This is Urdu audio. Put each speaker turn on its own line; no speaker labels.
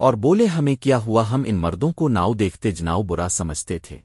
اور بولے ہمیں کیا ہوا ہم ان مردوں کو ناؤ دیکھتے جناؤ برا سمجھتے تھے۔